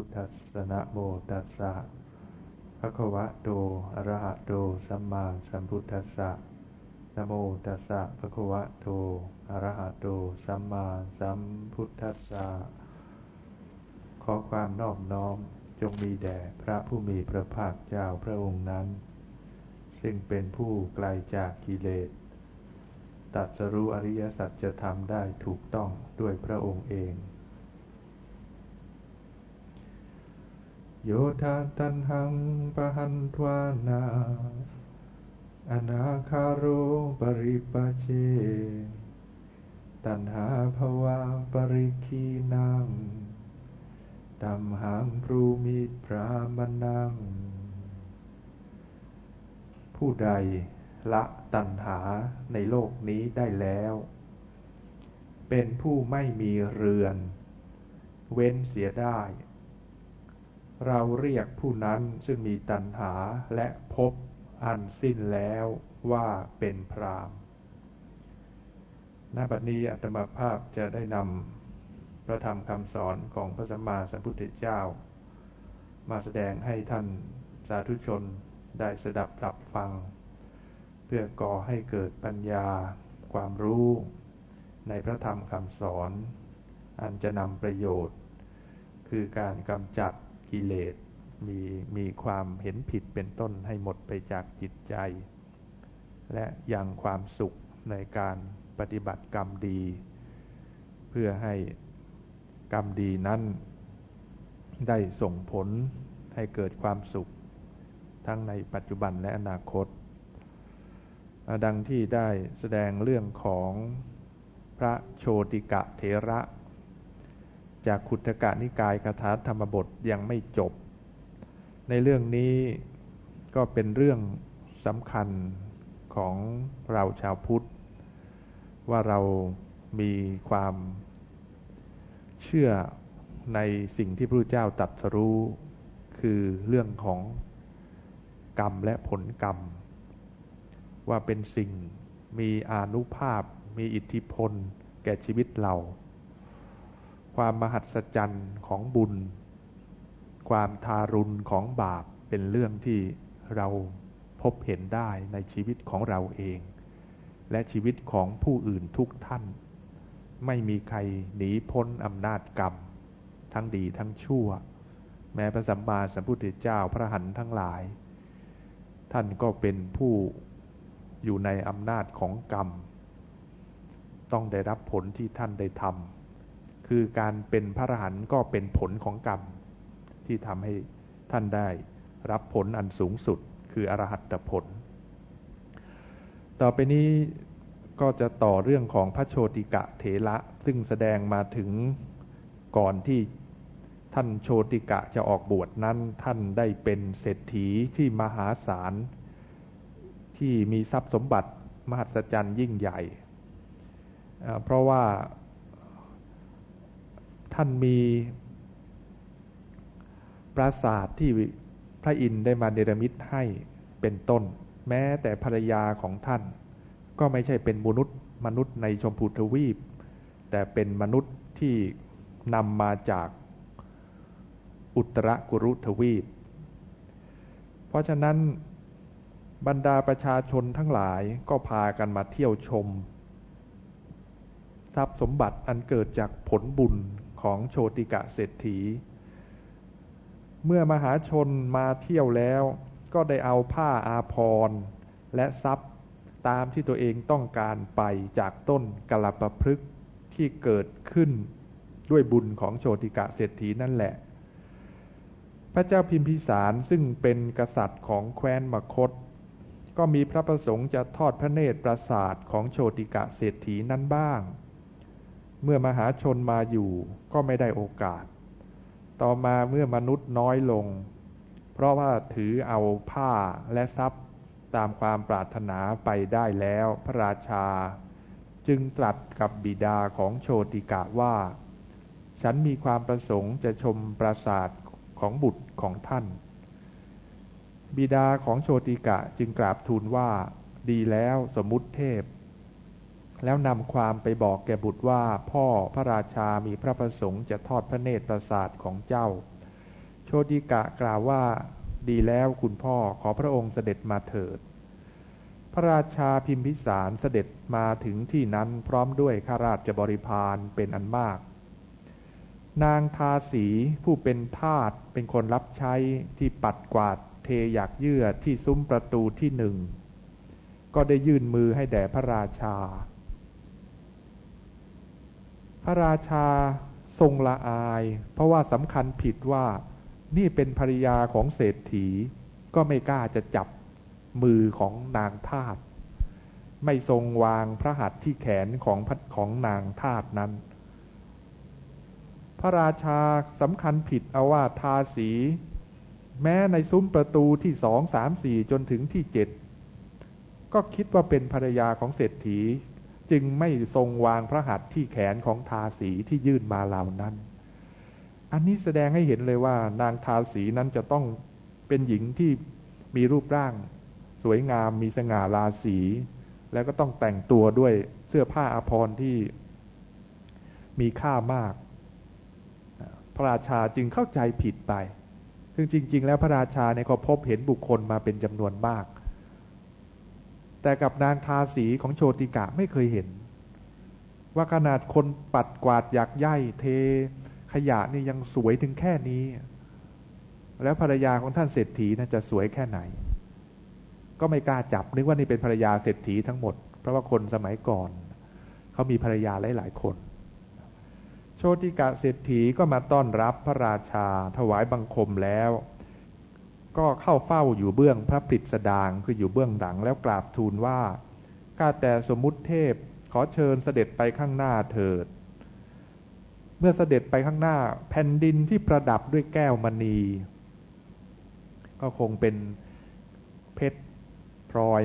พุทธัสสนะโมตัสสะภะคะวะโต อะระหะโต สัมมาสัมพุทธัสสะนะโมตัสสะภะคะวะโต อะระหะโต สัมมาสัมพุทธัสสะ ขอความนอบน้อมจงมีแด่พระผู้มีพระภาคเจ้าพระองค์นั้น ซึ่งเป็นผู้ไกลจากกิเลสตัดสรู้อริยสัจจะทำได้ถูกต้องด้วยพระองค์เอง โยธาตันหังปะหันทวานาอนาคาโรปริปเชตันหาภวาปริคีนังตัมหังพรูมิพรามนัง ผู้ใดละตัณหาในโลกนี้ได้แล้ว เป็นผู้ไม่มีเรือน เว้นเสียได้ เราเรียกผู้นั้นซึ่งมีตัณหาและพบอันสิ้นแล้วว่าเป็นพรามณบัดนี้อัตมาภาพจะได้นำพระธรรมคำสอนของพระสัมมาสัมพุทธเจ้า มาแสดงให้ท่านสาธุชนได้สดับรับฟัง เพื่อก่อให้เกิดปัญญา ความรู้ในพระธรรมคำสอน อันจะนำประโยชน์ คือการกำจัด กิเลสมีมีความเห็นผิดเป็นต้นให้หมดไปจากจิตใจ และยังความสุขในการปฏิบัติกรรมดี เพื่อให้กรรมดีนั้น ได้ส่งผลให้เกิดความสุข ทั้งในปัจจุบันและอนาคต ดังที่ได้แสดงเรื่องของพระโชติกะเถระ จากขุทกะนิกายคาถาธรรมบทยังไม่จบ ในเรื่องนี้ก็เป็นเรื่องสำคัญของเราชาวพุทธ ว่าเรามีความเชื่อในสิ่งที่พระเจ้าตรัสรู้ คือเรื่องของกรรมและผลกรรม ว่าเป็นสิ่งมีอานุภาพ มีอิทธิพล แก่ชีวิตเรา ความมหัศจรรย์ของบุญ ความทารุณของบาปเป็นเรื่องที่เราพบเห็นได้ในชีวิตของเราเอง และชีวิตของผู้อื่นทุกท่าน ไม่มีใครหนีพ้นอำนาจกรรม ทั้งดีทั้งชั่ว แม้พระสัมมาสัมพุทธเจ้าพระหันทั้งหลาย ท่านก็เป็นผู้อยู่ในอำนาจของกรรม ต้องได้รับผลที่ท่านได้ทำ คือการเป็นพระอรหันต์ก็เป็นผลของกรรม ที่ทำให้ท่านได้รับผลอันสูงสุดคืออรหัตผล ต่อไปนี้ก็จะต่อเรื่องของพระโชติกะเถระซึ่งแสดงมาถึงก่อนที่ท่านโชติกะจะออกบวชนั้นท่านได้เป็นเศรษฐีที่มหาศาล ที่มีทรัพย์สมบัติมหัศจรรย์ยิ่งใหญ่ เพราะว่า ท่านมีปราสาทที่พระอินทร์ได้มาเนรมิตให้เป็นต้น แม้แต่ภรรยาของท่าน ก็ไม่ใช่เป็นมนุษย์มนุษย์ในชมพูทวีป แต่เป็นมนุษย์ที่นำมาจากอุตรกุรุทวีป เพราะฉะนั้นบรรดาประชาชนทั้งหลายก็พากันมาเที่ยวชม ทรัพย์สมบัติอันเกิดจากผลบุญ ของโชติกะเศรษฐี เมื่อมหาชนมาเที่ยวแล้ว ก็ได้เอาผ้าอาภรณ์และทรัพย์ตามที่ตัวเองต้องการไปจากต้นกลปพฤกที่เกิดขึ้นด้วยบุญของโชติกะเศรษฐีนั่นแหละ พระเจ้าพิมพิสารซึ่งเป็นกษัตริย์ของแคว้นมคต ก็มีพระประสงค์จะทอดพระเนตรปราสาทของโชติกะเศรษฐีนั้นบ้าง เมื่อมหาชนมาอยู่ก็ไม่ได้โอกาส ต่อมาเมื่อมนุษย์น้อยลง เพราะว่าถือเอาผ้าและทรัพย์ตามความปรารถนาไปได้แล้วพระราชา จึงตรัสกับบิดาของโชติกะว่า ฉันมีความประสงค์จะชมปราสาทของบุตรของท่าน บิดาของโชติกะจึงกราบทูลว่า ดีแล้วสมมุติเทพ แล้วนำความไปบอกแก่บุตรว่าพ่อพระราชามีพระประสงค์จะทอดพระเนตรประสาทของเจ้า โชติกะกล่าวว่า ดีแล้วคุณพ่อขอพระองค์เสด็จมาเถิด พระราชาพิมพิสารเสด็จมาถึงที่นั้นพร้อมด้วยข้าราชบริพารเป็นอันมาก นางทาสีผู้เป็นทาสเป็นคนรับใช้ที่ปัดกวาดเทอยากเยื่อที่ซุ้มประตูที่หนึ่งก็ได้ยื่นมือให้แด่พระราชา พระราชาทรงละอาย เพราะว่าสำคัญผิดว่านี่เป็นภรรยาของเศรษฐี ก็ไม่กล้าจะจับมือของนางทาตไม่ทรงวางพระหัตถ์ที่แขนของของนางทาตนั้น พระราชาสำคัญผิดเอาว่าทาสี แม้ในซุ้มประตูที่สองสามสี่จนถึงที่เจ็ดก็คิดว่าเป็นภรรยาของเศรษฐี จึงไม่ทรงวางพระหัตถ์ที่แขนของทาสีที่ยื่นมาเหล่านั้น อันนี้แสดงให้เห็นเลยว่านางทาสีนั้นจะต้องเป็นหญิงที่มีรูปร่าง สวยงามมีสง่าราศี แล้วก็ต้องแต่งตัวด้วยเสื้อผ้าอภรรที่มีค่ามาก พระราชาจึงเข้าใจผิดไป ซึ่งจริง ๆ แล้วพระราชาในก็พบเห็นบุคคลมาเป็นจำนวนมาก แต่กับนางทาสีของโชติกะไม่เคยเห็น ว่าขนาดคนปัดกวาดอยากย่ายเท ขยะนี่ยังสวยถึงแค่นี้ แล้วภรรยาของท่านเศรษฐีนะจะสวยแค่ไหน ก็ไม่กล้าจับนึกว่านี่เป็นภรรยาเศรษฐีทั้งหมด เพราะว่าคนสมัยก่อนเขามีภรรยาหลายๆคน โชติกะเศรษฐีก็มาต้อนรับพระราชาถวายบังคมแล้ว ก็เข้าเฝ้าอยู่เบื้องพระปริศดางคืออยู่เบื้องหลังแล้วกราบทูลว่าข้าแต่สมมุติเทพขอเชิญเสด็จไปข้างหน้าเถิด เมื่อเสด็จไปข้างหน้า แผ่นดินที่ประดับด้วยแก้วมณี ก็คงเป็นเพชรพลอย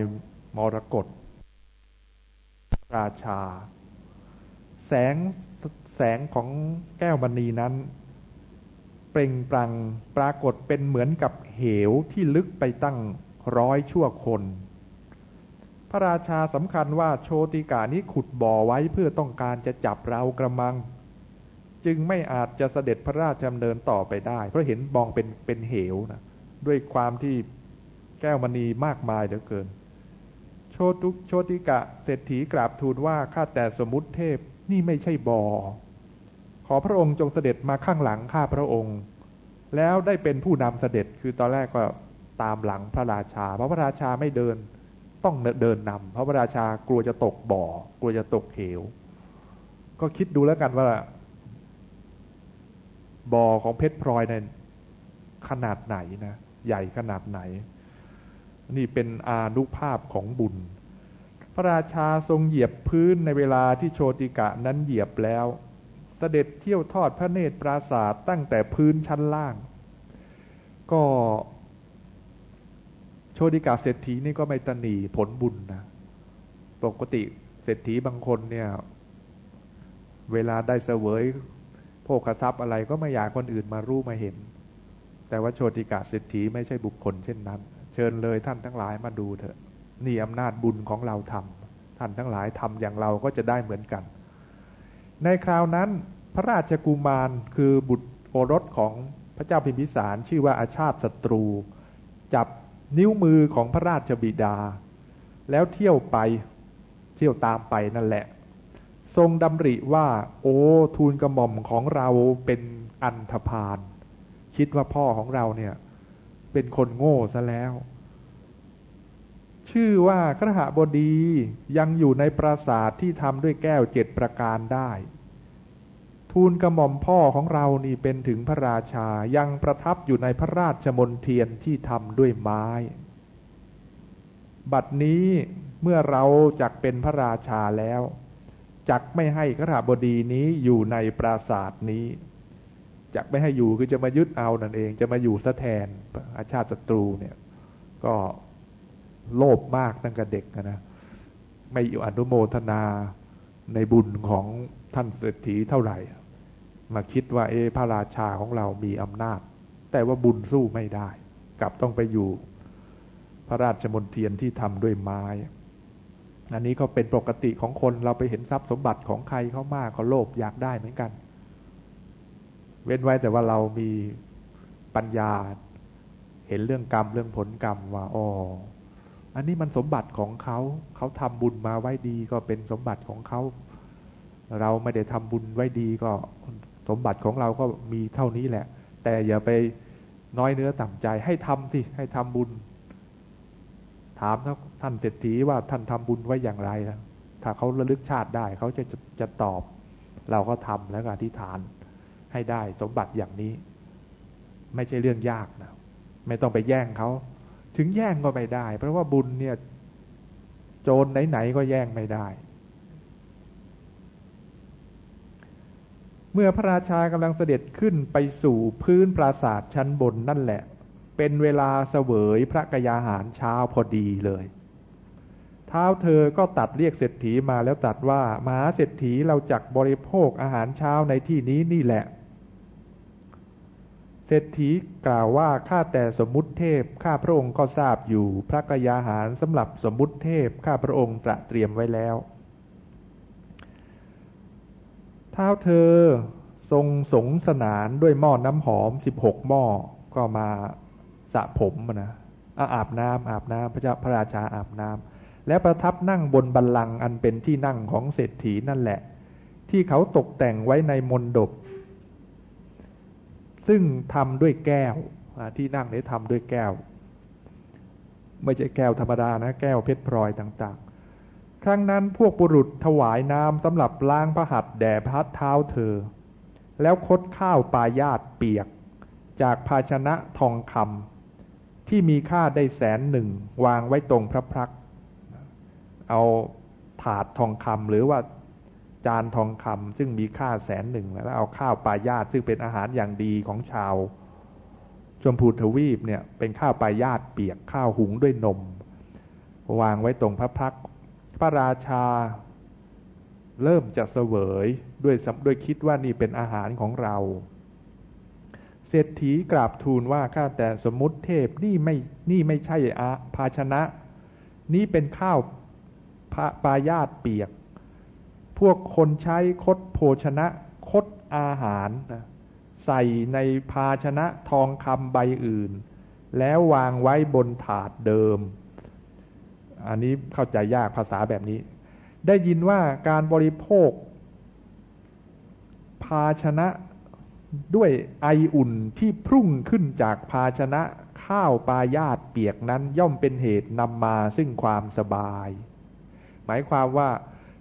มรกตราชา แสงแสงของแก้วมณีนั้น เปล่งปลั่งปรากฏเป็นเหมือนกับเหวที่ลึกไปตั้งร้อยชั่วคน พระราชาสำคัญว่าโชติกานี้ขุดบ่อไว้เพื่อต้องการจะจับเรากระมัง จึงไม่อาจจะเสด็จพระราชดำเนินต่อไปได้ เพราะเห็นบองเป็นเป็นเหวนะด้วยความที่แก้วมณีมากมายเหลือเกิน โชตุโชติกะเศรษฐีกราบทูลว่าข้าแต่สมุติเทพนี่ไม่ใช่บอ่อ ขอพระองค์จงเสด็จมาข้างหลังข้าพระองค์ แล้วได้เป็นผู้นำเสด็จคือตอนแรกก็ตามหลังพระราชา เพราะพระราชาไม่เดินต้องเดินนำเพราะพระราชากลัวจะตกบ่อ กลัวจะตกเหว ก็คิดดูแล้วกันว่า บ่อของเพชรพลอยเนี่ยขนาดไหนนะ ใหญ่ขนาดไหน นี่เป็นอานุภาพของบุญ พระราชาทรงเหยียบพื้นในเวลาที่โชติกะนั้นเหยียบแล้ว สด็จเที่ยวทอดพระเนตรปราศาสตร์ตั้งแต่พื้นชั้นล่าง ก็โชติกาเศรษฐีนี่ก็ไม่ตนีผลบุญนะปกติเศรษฐีบางคนเนี่ย เวลาได้เสวยโภคทรัพย์อะไรก็ไม่อยากคนอื่นมารู้มาเห็น แต่ว่าโชติกาเศรษฐีไม่ใช่บุคคลเช่นนั้น เชิญเลยท่านทั้งหลายมาดูเถอะนี่อำนาจบุญของเราทำท่านทั้งหลายทำอย่างเราก็จะได้เหมือนกัน ในคราวนั้นพระราชกุมารคือบุตรโอรสของพระเจ้าพิมพิสารชื่อว่าอาชาติศัตรู จับนิ้วมือของพระราชบิดา แล้วเที่ยวไปเที่ยวตามไปนั่นแหละ ทรงดำริว่า โอ้ทูลกระหม่อมของเราเป็นอันธพาลคิดว่าพ่อของเราเนี่ย เป็นคนโง่ซะแล้ว ชื่อว่าครหบดียังอยู่ในปราสาทที่ทำด้วยแก้วเจ็ดประการได้ ทูลกระหม่อมพ่อของเรานี่เป็นถึงพระราชายังประทับอยู่ในพระราชมนเทียนที่ทำด้วยไม้ บัดนี้เมื่อเราจักเป็นพระราชาแล้วจักไม่ให้ขราบดีนี้อยู่ในปราศาสนี้จักไม่ให้อยู่คือจะมายึดเอานั่นเอง จะมาอยู่ซะแทนอาชาติศัตรูเนี่ย ก็ โลภมากตั้งแต่เด็กนะไม่อยู่อนุโมทนาในบุญของท่านเศรษฐีเท่าไหร่ มาคิดว่าเอพระราชาของเรามีอำนาจ แต่ว่าบุญสู้ไม่ได้ กลับต้องไปอยู่พระราชมนเทียนที่ทำด้วยไม้ อันนี้ก็เป็นปกติของคนเราไปเห็นทรัพย์สมบัติของใครเขามากก็โลภอยากได้เหมือนกัน เว้นไว้แต่ว่าเรามีปัญญา เห็นเรื่องกรรมเรื่องผลกรรมว่าอ๋อ อันนี้มันสมบัติของเขา เขาทำบุญมาไว้ดีก็เป็นสมบัติของเขา เราไม่ได้ทำบุญไว้ดีก็สมบัติของเราก็มีเท่านี้แหละ แต่อย่าไปน้อยเนื้อต่ำใจ ให้ทำสิ ให้ทำบุญ ถามท่านเศรษฐีว่าท่านทำบุญไว้อย่างไรนะถ้าเขาระลึกชาติได้ เขาจะจะจะตอบ เราก็ทำแล้วก็อธิษฐานให้ได้สมบัติอย่างนี้ ไม่ใช่เรื่องยากนะ ไม่ต้องไปแย่งเขา ถึงแย่งก็ไม่ได้ เพราะว่าบุญเนี่ยโจรไหนๆก็แย่งไม่ได้ เมื่อพระราชากำลังเสด็จขึ้นไปสู่พื้นปราสาทชั้นบนนั่นแหละ เป็นเวลาเสวยพระกยาหารเช้าพอดีเลยเท้าเธอก็ตัดเรียกเศรษฐีมาแล้วตัดว่ามหาเศรษฐีเราจักบริโภคอาหารเช้าในที่นี้นี่แหละ เศรษฐีกล่าวว่าข้าแต่สมมุติเทพข้าพระองค์ก็ทราบอยู่ พระกยาหารสำหรับสมมุติเทพข้าพระองค์ตระเตรียมไว้แล้วเท้าเธอทรงสงสนานด้วยหม้อน้ำหอมสิบหกหม้อก็มาสระผมนะอาบน้ำอาบน้ำพระเจ้าพระราชาอาบน้ำแล้วประทับนั่งบนบัลลังก์อันเป็นที่นั่งของเศรษฐีนั่นแหละ ที่เขาตกแต่งไว้ในมนดบ ซึ่งทำด้วยแก้วที่นั่งนี้ทำด้วยแก้ว ไม่ใช่แก้วธรรมดานะแก้วเพชรพลอยต่างๆ ครั้งนั้นพวกบุรุษถวายน้ำสำหรับล้างพระหัตถ์แด่พัดเท้าเธอ แล้วคดข้าวปลายาตเปียก จากภาชนะทองคำที่มีค่าได้แสนหนึ่งวางไว้ตรงพระพัก เอาถาดทองคำหรือว่า จานทองคำซึ่งมีค่าแสนหนึ่งแล้วเอาข้าวปลายาตซึ่งเป็นอาหารอย่างดีของชาวชมพูทวีปเนี่ยเป็นข้าวปลายาตเปียกข้าวหุงด้วยนม วางไว้ตรงพระพักพระราชาเริ่มจะเสวยด้วยด้วยคิดว่านี่เป็นอาหารของเรา เศรษฐีกราบทูลว่าข้าแต่สมมุติเทพนี่ไม่นี่ไม่ใช่อาภาชนะ นี่เป็นข้าวปลายาตเปียก พวกคนใช้คดโภชนะคดอาหารนะใส่ในภาชนะทองคำใบอื่น แล้ววางไว้บนถาดเดิม อันนี้เข้าใจยากภาษาแบบนี้ ได้ยินว่าการบริโภค ภาชนะด้วยไออุ่นที่พุ่งขึ้นจากภาชนะข้าวปลายาตเปียกนั้นย่อมเป็นเหตุนำมาซึ่งความสบาย หมายความว่า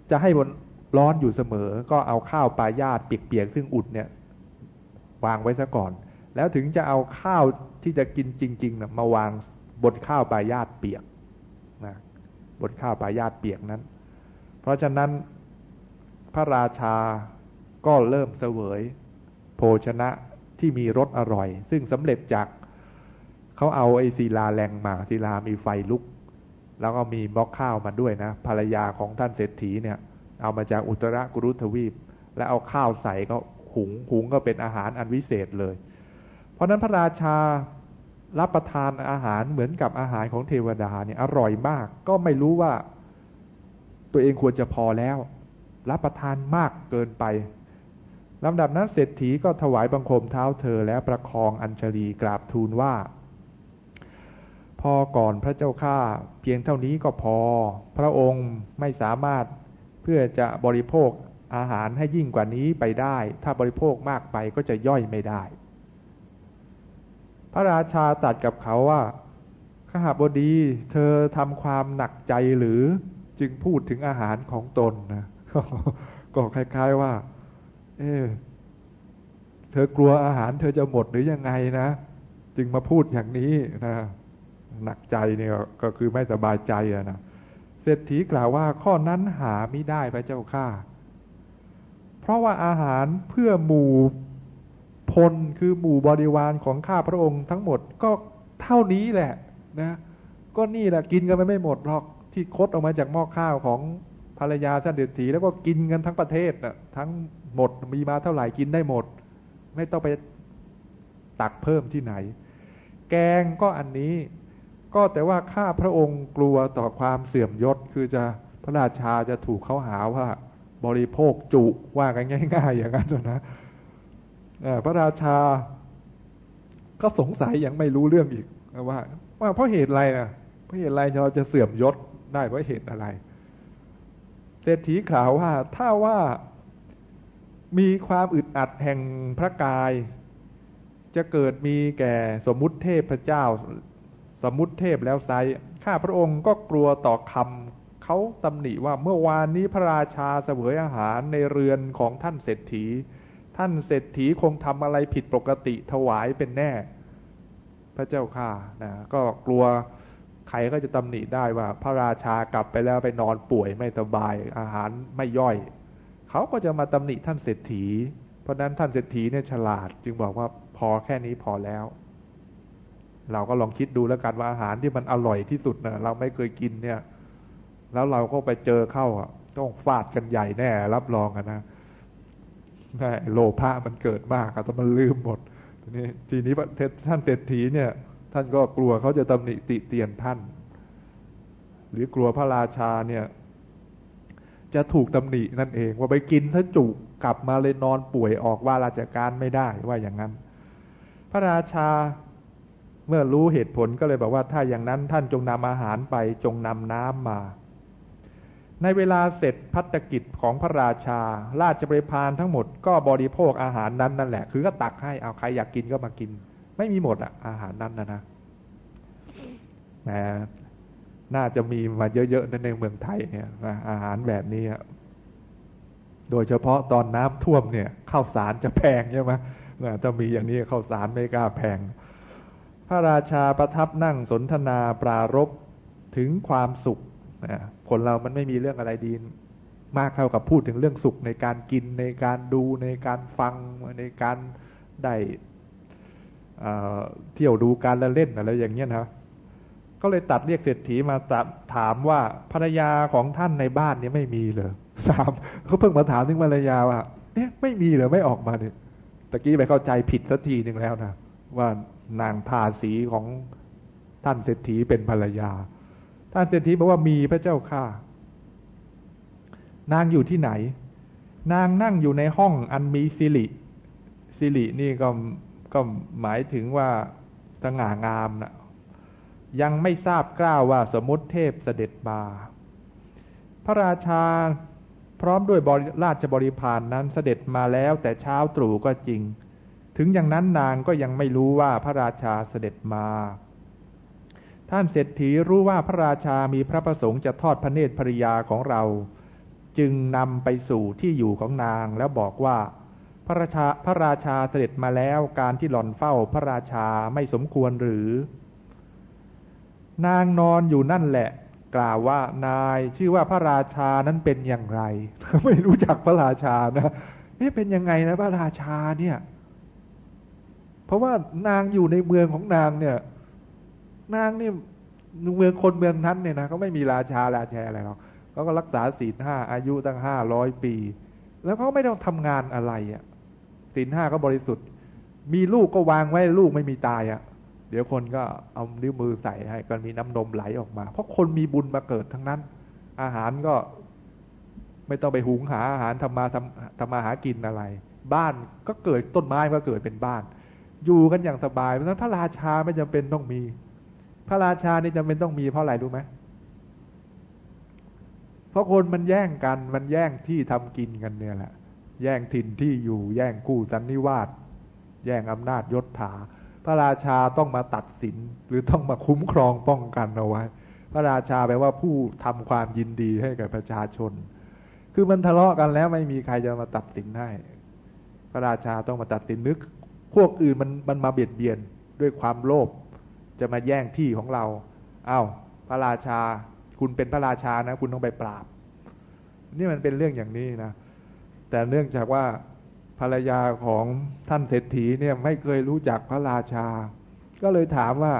จะให้บน ร้อนอยู่เสมอ ก็เอาข้าวปลายาตเปียกๆซึ่งอุ่นเนี่ยวางไว้ซะก่อน แล้วถึงจะเอาข้าวที่จะกินจริงๆนะมาวางบนข้าวปลายาตเปียกนะบนข้าวปลายาตเปียกนั้น เพราะฉะนั้นพระราชาก็เริ่มเสวย โภชนะที่มีรสอร่อย ซึ่งสำเร็จจากเขาเอาไอศิลาแรงมาศิลามีไฟลุก แล้วก็มีบล็อกข้าวมาด้วยนะ ภรรยาของท่านเศรษฐีเนี่ย เอามาจากอุตรกุรุทวีป แล้วเอาข้าวใส่ก็หุงหุงก็เป็นอาหารอันวิเศษเลย เพราะนั้นพระราชารับประทานอาหารเหมือนกับอาหารของเทวดาเนี่ยอร่อยมาก ก็ไม่รู้ว่าตัวเองควรจะพอแล้ว รับประทานมากเกินไปลำดับนั้นเศรษฐีก็ถวายบังคมเท้าเธอแล้วประคองอัญชลีกราบทูลว่า พอก่อนพระเจ้าข้าเพียงเท่านี้ก็พอ พระองค์ไม่สามารถ เพื่อจะบริโภคอาหารให้ยิ่งกว่านี้ไปได้ ถ้าบริโภคมากไปก็จะย่อยไม่ได้ พระราชาตัดกับเขาว่าข้าบดีเธอทำความหนักใจหรือจึงพูดถึงอาหารของตนนะก็คล้าย ๆว่า เออเธอกลัวอาหารเธอจะหมดหรือยังไงนะ จึงมาพูดอย่างนี้นะหนักใจเนี่ยก็คือไม่สบายใจอะนะ เศรษฐีกล่าวว่าข้อนั้นหาไม่ได้พระเจ้าข้าเพราะว่าอาหารเพื่อหมู่พลคือหมู่บริวารของข้าพระองค์ทั้งหมดก็เท่านี้แหละนะ ก็นี่แหละกินกันไปไม่หมดหรอกที่คดออกมาจากหม้อข้าวของภรรยาท่านเดชถีแล้วก็กินกันทั้งประเทศนะทั้งหมดมีมาเท่าไหร่กินได้หมด ไม่ต้องไปตักเพิ่มที่ไหน แกงก็อันนี้ ก็แต่ว่าข้าพระองค์กลัวต่อความเสื่อมยศ คือจะพระราชาจะถูกเขาหาว่า บริโภคจุว่ากันง่าย ๆ อย่างนั้นนะพระราชาก็สงสัยยังไม่รู้เรื่องอีกว่าว่าเพราะเหตุอะไรนะเพราะเหตุอะไรเราจะเสื่อมยศได้เพราะเหตุอะไรเศรษฐีกล่าวว่าถ้าว่ามีความอึดอัดแห่งพระกาย จะเกิดมีแก่สมมุติเทพเจ้า สมุติเทพแล้วไซข้าพระองค์ก็กลัวต่อคำเขาตำหนิว่าเมื่อวานนี้พระราชาเสวยอาหารในเรือนของท่านเศรษฐี ท่านเศรษฐีคงทำอะไรผิดปกติถวายเป็นแน่ พระเจ้าข้านะก็กลัวใครก็จะตำหนิได้ว่า พระราชากลับไปแล้วไปนอนป่วยไม่สบายอาหารไม่ย่อยเขาก็จะมาตำหนิท่านเศรษฐี เพราะนั้นท่านเศรษฐีเนี่ยฉลาดจึงบอกว่าพอแค่นี้พอแล้ว เราก็ลองคิดดูแล้วกันว่าอาหารที่มันอร่อยที่สุดนะเราไม่เคยกินเนี่ย แล้วเราก็ไปเจอเข้าอะต้องฟาดกันใหญ่แน่ รับรองกันนะโลภะมันเกิดมากอะแต่มันลืมหมดทีนี้ทีนี้ท่านเศรษฐีเนี่ย ท่านก็กลัวเขาจะตำหนิติเตียนท่าน หรือกลัวพระราชาเนี่ย จะถูกตำหนินั่นเอง ว่าไปกินถ้าจุกลับมาเลยนอนป่วยออกว่าราชการไม่ได้ว่าอย่างนั้น พระราชา เมื่อรู้เหตุผลก็เลยบอกว่าถ้าอย่างนั้นท่านจงนำอาหารไปจงนำน้ำมา ในเวลาเสร็จพัฒกิจของพระราชา ราชบริพารทั้งหมดก็บริโภคอาหารนั้นนั่นแหละ คือก็ตักให้เอาใครอยากกินก็มากิน ไม่มีหมดอะอาหารนั้นนะนะแหมน่าจะมีมาเยอะๆในเมืองไทยเนี่ยอาหารแบบนี้โดยเฉพาะตอนน้ำท่วมเนี่ยข้าวสารจะแพงใช่ไหมถ้ามีอย่างนี้ข้าวสารไม่กล้าแพง ระราชาประทับนั่งสนทนาปรารบถึงความสุขคนเรามันไม่มีเรื่องอะไรดี มากเท่ากับพูดถึงเรื่องสุขในการกินในการดูในการฟังในการได้เที่ยวดูการละเล่นอะไรอย่างเงี้ยนะก็เลยตัดเรียกเศรษฐีมาถามว่าภรรยาของท่านในบ้านนี้ไม่มีเลยสามเขาเพิ่งมาถามถึงภรรยาว่าเนี่ยไม่มีเลยไม่ออกมาเนี่ยตะกี้ไปเข้าใจผิดสักทีหนึ่งแล้วนะว่า นางทาสีของท่านเศรษฐีเป็นภรรยา ท่านเศรษฐีบอกว่ามีพระเจ้าค่ะ นางอยู่ที่ไหน นางนั่งอยู่ในห้องอันมีสิริสิรินี่ก็ก็หมายถึงว่าสง่างามนะยังไม่ทราบกล้าวว่าสมมติเทพเสด็จมา พระราชาพร้อมด้วยราชบริพารนนั้นเสด็จมาแล้วแต่เช้าตรู่ก็จริง ถึงอย่างนั้นนางก็ยังไม่รู้ว่าพระราชาเสด็จมา ท่านเศรษฐีรู้ว่าพระราชามีพระประสงค์จะทอดพระเนตรภริยาของเรา จึงนำไปสู่ที่อยู่ของนางแล้วบอกว่า พระราชาพระราชาเสด็จมาแล้วการที่หล่อนเฝ้าพระราชาไม่สมควรหรือ นางนอนอยู่นั่นแหละกล่าวว่านายชื่อว่าพระราชานั้นเป็นอย่างไร ไม่รู้จักพระราชานะเอ๊ะเป็นยังไงนะพระราชาเนี่ย ราะว่านางอยู่ในเมืองของนางเนี่ย นางนี่เมืองคนเมืองนั้นเนี่ยนะเขาไม่มีราชาราชาอะไรหรอกเขาก็รักษาศีลห้าอายุตั้งห้าร้อยปี แล้วเขาไม่ต้องทำงานอะไรอะ่ะศีลห้าก็บริสุทธิ์ มีลูกก็วางไว้ลูกไม่มีตายอะ่ะ เดี๋ยวคนก็เอานิ้วมือใส่ให้ก็มีน้ำนมไหลออกมา เพราะคนมีบุญมาเกิดทั้งนั้น อาหารก็ไม่ต้องไปหุงหาอาหารทำมาทำทำมาหากินอะไร บ้านก็เกิดต้นไม้ก็เกิดเป็นบ้าน อยู่กันอย่างสบายเพราะฉะนั้นพระราชาไม่จำเป็นต้องมี พระราชานี่จำเป็นต้องมีเพราะอะไรรู้ไหมเพราะคนมันแย่งกันมันแย่งที่ทำกินกันเนี่ยแหละ แย่งถิ่นที่อยู่ แย่งคู่สันนิวาสแย่งอำนาจยศถา พระราชาต้องมาตัดสินหรือต้องมาคุ้มครองป้องกันเอาไว้ พระราชาแปลว่าผู้ทำความยินดีให้กับประชาชน คือมันทะเลาะกันแล้วไม่มีใครจะมาตัดสินให้ พระราชาต้องมาตัดสินนึก พวกอื่นมันมันมาเบียดเบียนด้วยความโลภจะมาแย่งที่ของเราเอา้าพระราชา คุณเป็นพระราชานะ คุณต้องไปปราบ นี่มันเป็นเรื่องอย่างนี้นะ แต่เนื่องจากว่าภรรยาของท่านเศรษฐีเนี่ยไม่เคยรู้จักพระราชา ก็เลยถามว่า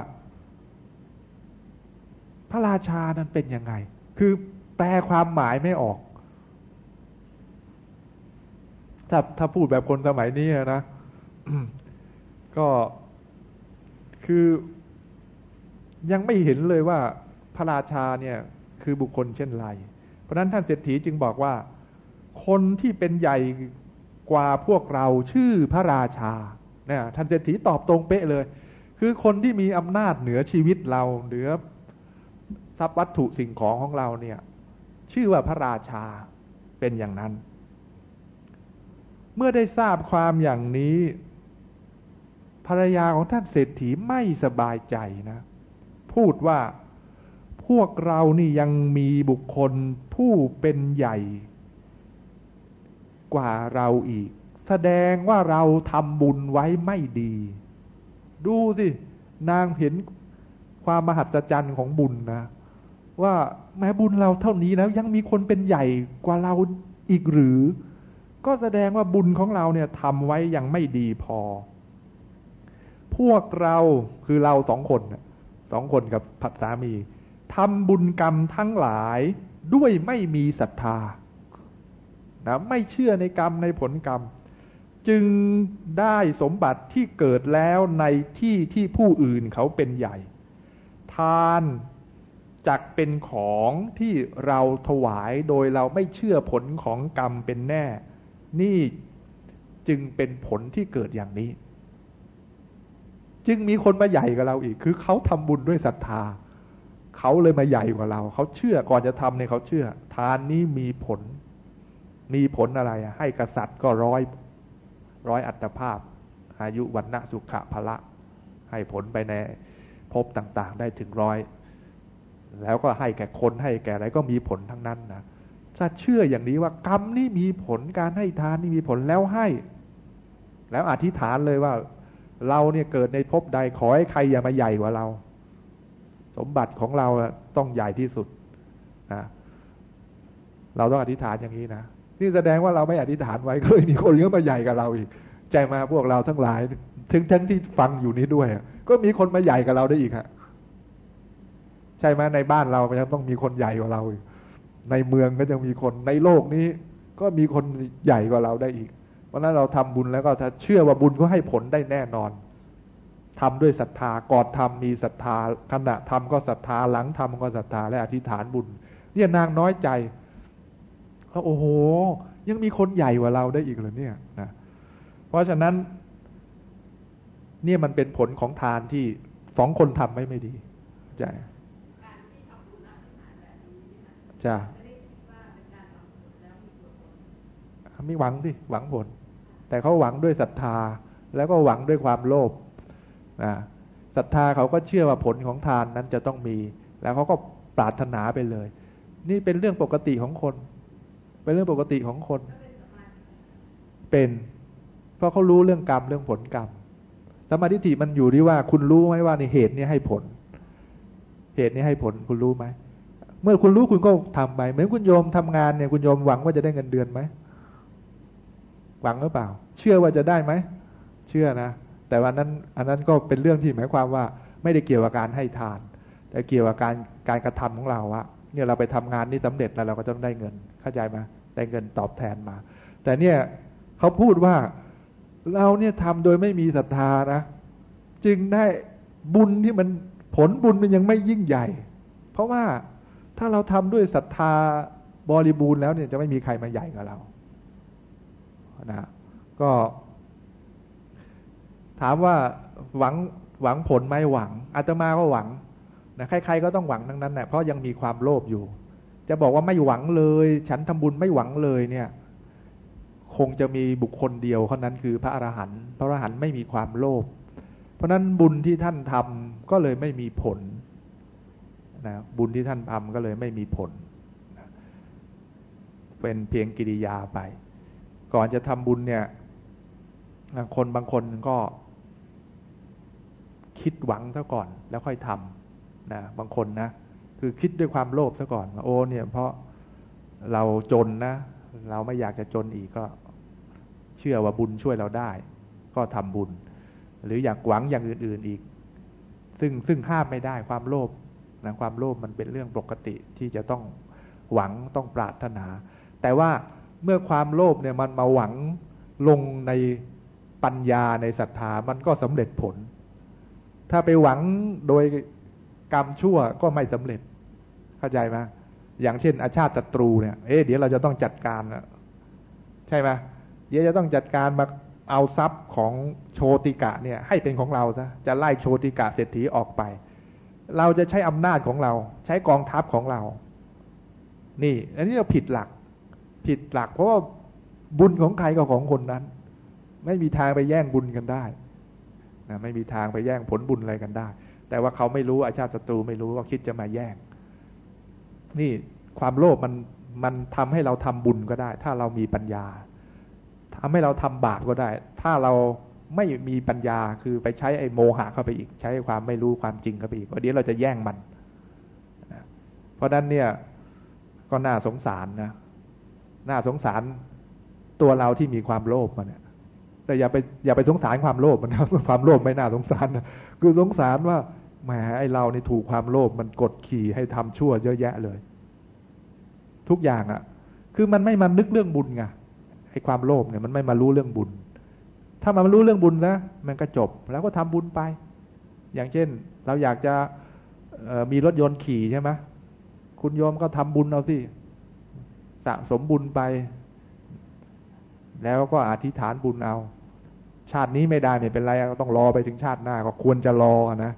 พระราชานั้นเป็นยังไง คือแปลความหมายไม่ออก ถ้าถ้าพูดแบบคนสมัยนี้นะ ก็คือยังไม่เห็นเลยว่าพระราชาเนี่ยคือบุคคลเช่นไร เพราะนั้นท่านเศรษฐีจึงบอกว่า คนที่เป็นใหญ่กว่าพวกเราชื่อพระราชาเนี่ยท่านเศรษฐีตอบตรงเป๊ะเลย คือคนที่มีอำนาจเหนือชีวิตเราเหนือทรัพย์วัตถุสิ่งของของเราเนี่ยชื่อว่าพระราชาเป็นอย่างนั้น เมื่อได้ทราบความอย่างนี้ ภรรยาของท่านเศรษฐีไม่สบายใจนะ พูดว่าพวกเรานี่ยังมีบุคคลผู้เป็นใหญ่ กว่าเราอีก แสดงว่าเราทำบุญไว้ไม่ดี ดูสิ นางเห็นความมหัศจรรย์ของบุญนะ ว่าแม้บุญเราเท่านี้แล้วยังมีคนเป็นใหญ่กว่าเราอีกหรือ ก็แสดงว่าบุญของเราเนี่ยทำไว้ยังไม่ดีพอ พวกเราคือเราสองคนสองคนกับผัดสามีทำบุญกรรมทั้งหลายด้วยไม่มีศรัทธานะไม่เชื่อในกรรมในผลกรรม จึงได้สมบัติที่เกิดแล้วในที่ที่ผู้อื่นเขาเป็นใหญ่ ทานจักเป็นของที่เราถวายโดยเราไม่เชื่อผลของกรรมเป็นแน่ นี่จึงเป็นผลที่เกิดอย่างนี้ จึงมีคนมาใหญ่กับเราอีก คือเขาทำบุญด้วยศรัทธา เขาเลยมาใหญ่กว่าเรา เขาเชื่อก่อนจะทำเนี่ยเขาเชื่อ ทานนี้มีผล มีผลอะไร ให้กษัตริย์ก็ร้อยร้อยอัตภาพ อายุวันณะสุขะพละ ให้ผลไปในภพต่างๆ ได้ถึงร้อย แล้วก็ให้แก่คนให้แก่อะไรก็มีผลทั้งนั้นนะจะเชื่ออย่างนี้ว่ากรรมนี่มีผลการให้ทานนี่มีผลแล้วให้ แล้วอธิษฐานเลยว่า เราเนี่ยเกิดในภพใดขอให้ใครอย่ามาใหญ่กว่าเรา สมบัติของเราต้องใหญ่ที่สุดนะเราต้องอธิษฐานอย่างนี้นะนี่แสดงว่าเราไม่อธิษฐานไว้ก็เลยมีคนเยอะมาใหญ่กับเราอีกใจมาพวกเราทั้งหลาย ถึงทั้งที่ฟังอยู่นี้ด้วย ก็มีคนมาใหญ่กับเราได้อีกฮะใช่ไหมในบ้านเรายังต้องมีคนใหญ่กว่าเราอีกในเมืองก็ยังมีคนในโลกนี้ ก็มีคนใหญ่กว่าเราได้อีก ราะนั้นเราทำบุญแล้วก็ถ้าเชื่อว่าบุญก็ให้ผลได้แน่นอนทำด้วยศรัทธาก่อนทำมีศรัทธาขณะทำก็ศรัทธาหลังทำก็ศรัทธาและอธิษฐานบุญ เนี่ยนางน้อยใจเขาโอ้โห ยังมีคนใหญ่กว่าเราได้อีกเหรอเนี่ยนะเพราะฉะนั้นเนี่ยมันเป็นผลของทานที่สองคนทำไม่ไม่ดีใช่จ้ะไม่หวังดิหวังผล แต่เขาหวังด้วยศรัทธาแล้วก็หวังด้วยความโลภนะศรัทธาเขาก็เชื่อว่าผลของทานนั้นจะต้องมี แล้วเขาก็ปรารถนาไปเลย นี่เป็นเรื่องปกติของคน เป็นเรื่องปกติของคน เป็น เพราะเขารู้เรื่องกรรมเรื่องผลกรรมสมาธิมันอยู่ที่ว่า คุณรู้ไหมว่าในเหตุนี้ให้ผล เหตุนี้ให้ผลคุณรู้ไหม เมื่อคุณรู้คุณก็ทำไปเหมือนคุณโยมทำงานเนี่ยคุณโยมหวังว่าจะได้เงินเดือนไหม หวังหรือเปล่า เชื่อว่าจะได้ไหม เชื่อนะ แต่ว่านั้นอันนั้นก็เป็นเรื่องที่หมายความว่าไม่ได้เกี่ยวกับการให้ทาน แต่เกี่ยวกับการการกระทำของเราว่าเนี่ยเราไปทำงานนี้สาเร็จแล้วเราก็ต้องได้เงิน เข้าใจไหมได้เงินตอบแทนมา แต่เนี่ยเขาพูดว่าเราเนี่ยทำโดยไม่มีศรัทธานะ จึงได้บุญที่มันผลบุญมันยังไม่ยิ่งใหญ่ เพราะว่าถ้าเราทำด้วยศรัทธาบริบูรณ์แล้วเนี่ยจะไม่มีใครมาใหญ่กับเรา นะก็ ถามว่าหวังหวังผลไหมหวังอาตมาก็หวังนะใครๆก็ต้องหวังทั้งนั้นแหละเพราะยังมีความโลภอยู่ จะบอกว่าไม่หวังเลย ฉันทำบุญไม่หวังเลยเนี่ย คงจะมีบุคคลเดียวเท่านั้นคือพระอรหันต์พระอรหันต์ไม่มีความโลภเพราะนั้นบุญที่ท่านทำก็เลยไม่มีผลนะบุญที่ท่านทำก็เลยไม่มีผล เป็นเพียงกิริยาไป ก่อนจะทำบุญเนี่ยคนบางคนก็ คิดหวังซะก่อนแล้วค่อยทำนะบางคนนะคือคิดด้วยความโลภซะก่อนโอ้เนี่ยเพราะเราจนนะ เราไม่อยากจะจนอีกก็ เชื่อว่าบุญช่วยเราได้ ก็ทำบุญ หรืออยากหวังอย่างอื่น ๆอีก ซึ่งซึ่งห้ามไม่ได้ความโลภนะความโลภมันเป็นเรื่องปกติที่จะต้องหวังต้องปรารถนา แต่ว่า เมื่อความโลภเนี่ยมันมาหวังลงในปัญญาในศรัทธามันก็สำเร็จผล ถ้าไปหวังโดยกรรมชั่วก็ไม่สำเร็จ เข้าใจไหมอย่างเช่น อาชาติศัตรูเนี่ย เอ๊ะเดี๋ยวเราจะต้องจัดการนะใช่ไหมเดี๋ยวจะต้องจัดการมาเอาทรัพย์ของโชติกะเนี่ย ให้เป็นของเราซะจะไล่โชติกะเศรษฐีออกไป เราจะใช้อำนาจของเรา ใช้กองทัพของเรา นี่ อันนี้เราผิดหลัก ผิดหลัก เพราะว่าบุญของใครก็ของคนนั้น ไม่มีทางไปแย่งบุญกันได้นะไม่มีทางไปแย่งผลบุญอะไรกันได้ แต่ว่าเขาไม่รู้อาชาติศัตรูไม่รู้ว่าคิดจะมาแย่ง นี่ความโลภมันมันทำให้เราทำบุญก็ได้ ถ้าเรามีปัญญาทำให้เราทำบาปก็ได้ ถ้าเราไม่มีปัญญาคือไปใช้ไอ้โมหะเข้าไปอีก ใช้ความไม่รู้ความจริงเข้าไปอีกเดี๋ยวเราจะแย่งมัน เพราะนั้นเนี่ยก็น่าสงสารนะ น่าสงสารตัวเราที่มีความโลภมันเนี่ยแต่อย่าไปอย่าไปสงสารความโลภมันนะความโลภไม่น่าสงสารนะคือสงสารว่าแหมไอ้เรานี่ถูกความโลภมันกดขี่ให้ทำชั่วเยอะแยะเลย ทุกอย่างอะ่ะ คือมันไม่มานึกเรื่องบุญไงไอ้ความโลภเนี่ยมันไม่มารู้เรื่องบุญ ถ้ามันรู้เรื่องบุญนะมันก็จบแล้วก็ทำบุญไป อย่างเช่น เราอยากจะมีรถยนต์ขี่ใช่ไหมคุณโยมก็ทำบุญเอาสิ สะสมบุญไป แล้วก็อธิษฐานบุญเอา ชาตินี้ไม่ได้ไม่เป็นไรก็ต้องรอไปถึงชาติหน้า ก็ควรจะรอนะ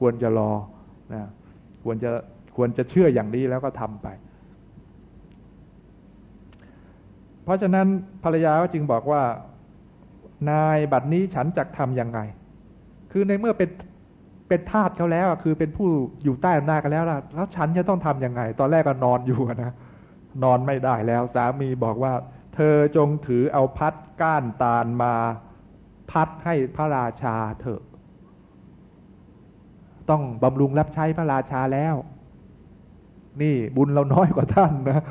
ควรจะรอนะควรจะควรจะเชื่ออย่างนี้แล้วก็ทำไป เพราะฉะนั้นภรรยาก็จึงบอกว่า นายบัดนี้ฉันจะทำยังไง คือในเมื่อเป็นเป็นทาสเขาแล้วคือเป็นผู้อยู่ใต้อำนาจกันแล้วล่ะ แล้วฉันจะต้องทํำยังไง ตอนแรกก็นอนอยู่นะ นอนไม่ได้แล้วสามีบอกว่า เธอจงถือเอาพัดก้านตาลมา พัดให้พระราชาเถอะ ต้องบำรุงรับใช้พระราชาแล้ว นี่บุญเราน้อยกว่าท่านนะ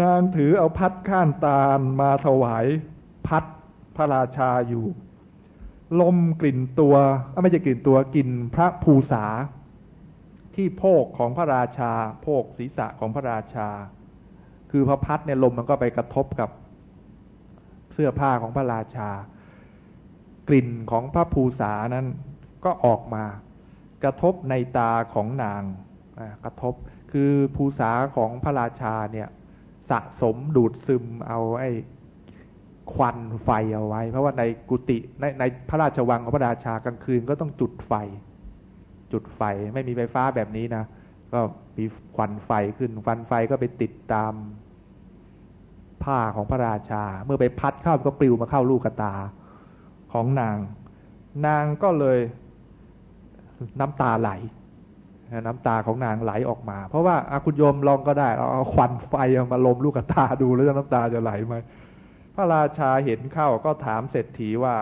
นางถือเอาพัดก้านตาลมาถวาย พัดพระราชาอยู่ ลมกลิ่นตัวไม่ใช่กลิ่นตัวกลิ่นพระภูษา ที่โพกของพระราชา โพกศีรษะของพระราชา คือพอพัดเนี่ยลมมันก็ไปกระทบกับเสื้อผ้าของพระราชา กลิ่นของพระภูษานั้นก็ออกมา กระทบในตาของนางกระทบคือภูษาของพระราชาเนี่ยสะสมดูดซึมเอาไอ้ควันไฟเอาไว้ เพราะว่าในกุฏิในในพระราชวังของพระราชากลางคืนก็ต้องจุดไฟ จุดไฟ ไม่มีไฟฟ้าแบบนี้นะ ก็มีควันไฟขึ้นควันไฟก็ไปติดตามผ้าของพระราชา เมื่อไปพัดเข้าก็ปลิวมาเข้าลูกตาของนาง นางก็เลยน้ำตาไหล น้ำตาของนางไหลออกมา เพราะว่าอาคุณโยมลองก็ได้เอาควันไฟมาลมลูกตาดูแล้วน้ำตาจะไหลไหมพระราชาเห็นเข้าก็ถามเศรษฐีว่า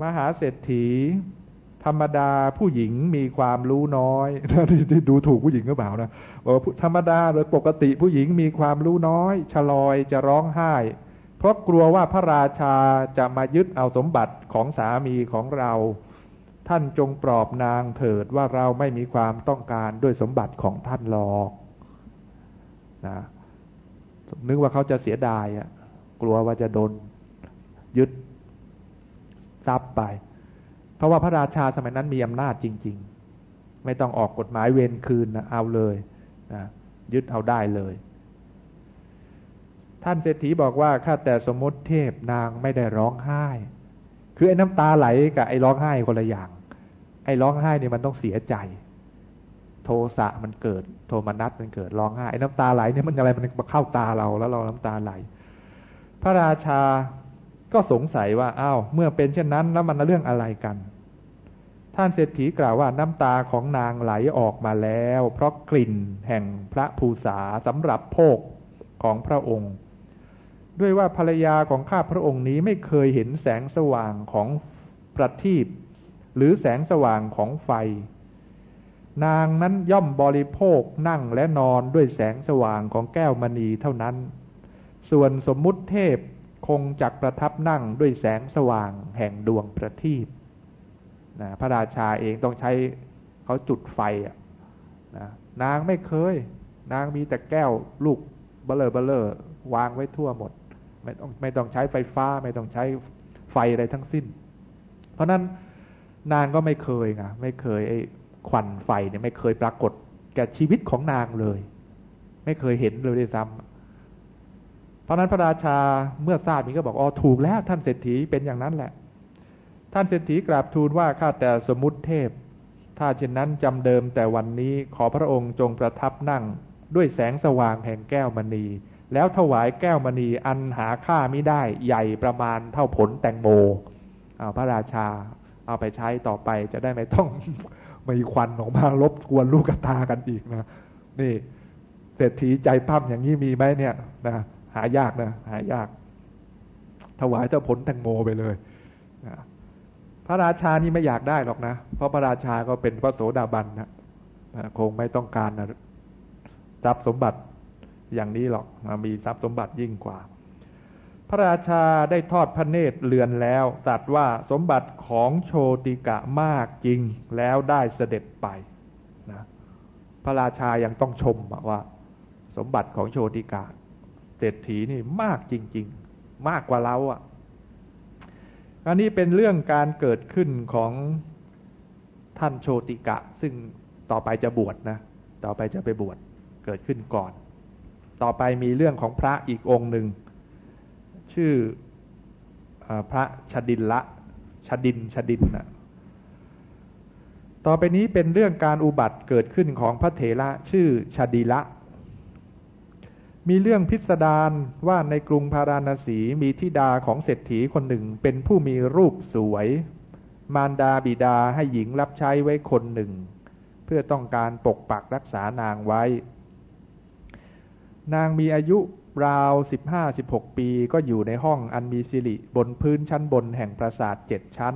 มหาเศรษฐี ธรรมดาผู้หญิงมีความรู้น้อยที่ดูถูกผู้หญิงก็เปล่านะบอกธรรมดาโดยปกติผู้หญิงมีความรู้น้อย ชลอยจะร้องไห้ เพราะกลัวว่าพระราชาจะมายึดเอาสมบัติของสามีของเรา ท่านจงปลอบนางเถิดว่าเราไม่มีความต้องการด้วยสมบัติของท่านหรอกนะนึกว่าเขาจะเสียดายอะกลัวว่าจะโดนยึดทรัพย์ไป ราะว่าพระราชาสมัยนั้นมีอำนาจจริง ๆ ไม่ต้องออกกฎหมายเวรคืนนะเอาเลยนะยึดเอาได้เลย ท่านเศรษฐีบอกว่าข้าแต่สมมติเทพนางไม่ได้ร้องไห้ คือไอ้น้ำตาไหลกับไอ้ร้องไห้คนละอย่าง ไอ้ร้องไห้เนี่ยมันต้องเสียใจ โทสะมันเกิด โทมนัสมันเกิดร้องไห้ไอ้น้ำตาไหลเนี่ยมันอะไรมันมาเข้าตาเราแล้วเราน้ำตาไหล พระราชาก็สงสัยว่าอ้าวเมื่อเป็นเช่นนั้นแล้วมันเรื่องอะไรกัน ท่านเศรษฐีกล่าวว่าน้ำตาของนางไหลออกมาแล้ว เพราะกลิ่นแห่งพระภูษาสำหรับโภคของพระองค์ ด้วยว่าภรรยาของข้าพระองค์นี้ไม่เคยเห็นแสงสว่างของประทีปหรือแสงสว่างของไฟ นางนั้นย่อมบริโภคนั่งและนอนด้วยแสงสว่างของแก้วมณีเท่านั้น ส่วนสมมุติเทพคงจักประทับนั่งด้วยแสงสว่างแห่งดวงประทีป นะพระราชาเองต้องใช้เขาจุดไฟนะนางไม่เคย นางมีแต่แก้วลูกเบลเลอเบลเลอร์วางไว้ทั่วหมด ไม่ต้องไม่ต้องใช้ไฟฟ้า ไม่ต้องใช้ไฟอะไรทั้งสิ้น เพราะนั้นนางก็ไม่เคยไงไม่เคยไอ้ควันไฟเนี่ยไม่เคยปรากฏแก่ชีวิตของนางเลย ไม่เคยเห็นเลยด้วยซ้ำเพราะนั้นพระราชาเมื่อทราบนี้ก็บอกอ๋อถูกแล้วท่านเศรษฐีเป็นอย่างนั้นแหละ ท่านเศรษฐีกราบทูลว่าข้าแต่สมุติเทพ ถ้าเช่นนั้นจำเดิมแต่วันนี้ขอพระองค์จงประทับนั่ง ด้วยแสงสว่างแห่งแก้วมณี แล้วถวายแก้วมณีอันหาค่าไม่ได้ใหญ่ประมาณเท่าผลแตงโมเอาพระราชาเอาไปใช้ต่อไปจะได้ไม่ต้อง มีควันออกมารบกวนลูกตากันอีกนะ นี่เศรษฐีใจปั้มอย่างนี้มีไหมเนี่ยนะหายากนะหายาก ถวายเจ้าผลแตงโมไปเลย พระราชานี่ไม่อยากได้หรอกนะ เพราะพระราชาก็เป็นพระโสดาบันนะคงไม่ต้องการนะทรัพย์สมบัติอย่างนี้หรอกมีทรัพย์สมบัติยิ่งกว่า พระราชาได้ทอดพระเนตรเลือนแล้วตรัสว่าสมบัติของโชติกะมากจริงแล้วได้เสด็จไปนะพระราชายังต้องชมว่า สมบัติของโชติกะเศรษฐีนี่มากจริง ๆ มากกว่าเราอะ อันนี้เป็นเรื่องการเกิดขึ้นของท่านโชติกะ ซึ่งต่อไปจะบวชนะ ต่อไปจะไปบวชเกิดขึ้นก่อน ต่อไปมีเรื่องของพระอีกองค์หนึ่ง ชื่ออพระชดินละชดินชดินนะต่อไปนี้เป็นเรื่องการอุบัติเกิดขึ้นของพระเถระชื่อชดิละ มีเรื่องพิสดารว่าในกรุงพาราณสีมีทิดาของเศรษฐีคนหนึ่งเป็นผู้มีรูปสวย มารดาบิดาให้หญิงรับใช้ไว้คนหนึ่ง เพื่อต้องการปกปักรักษานางไว้ นางมีอายุราวสิบห้าสิบหกปีก็อยู่ในห้องอันมีสิริบนพื้นชั้นบนแห่งปราสาทเจ็ดชั้น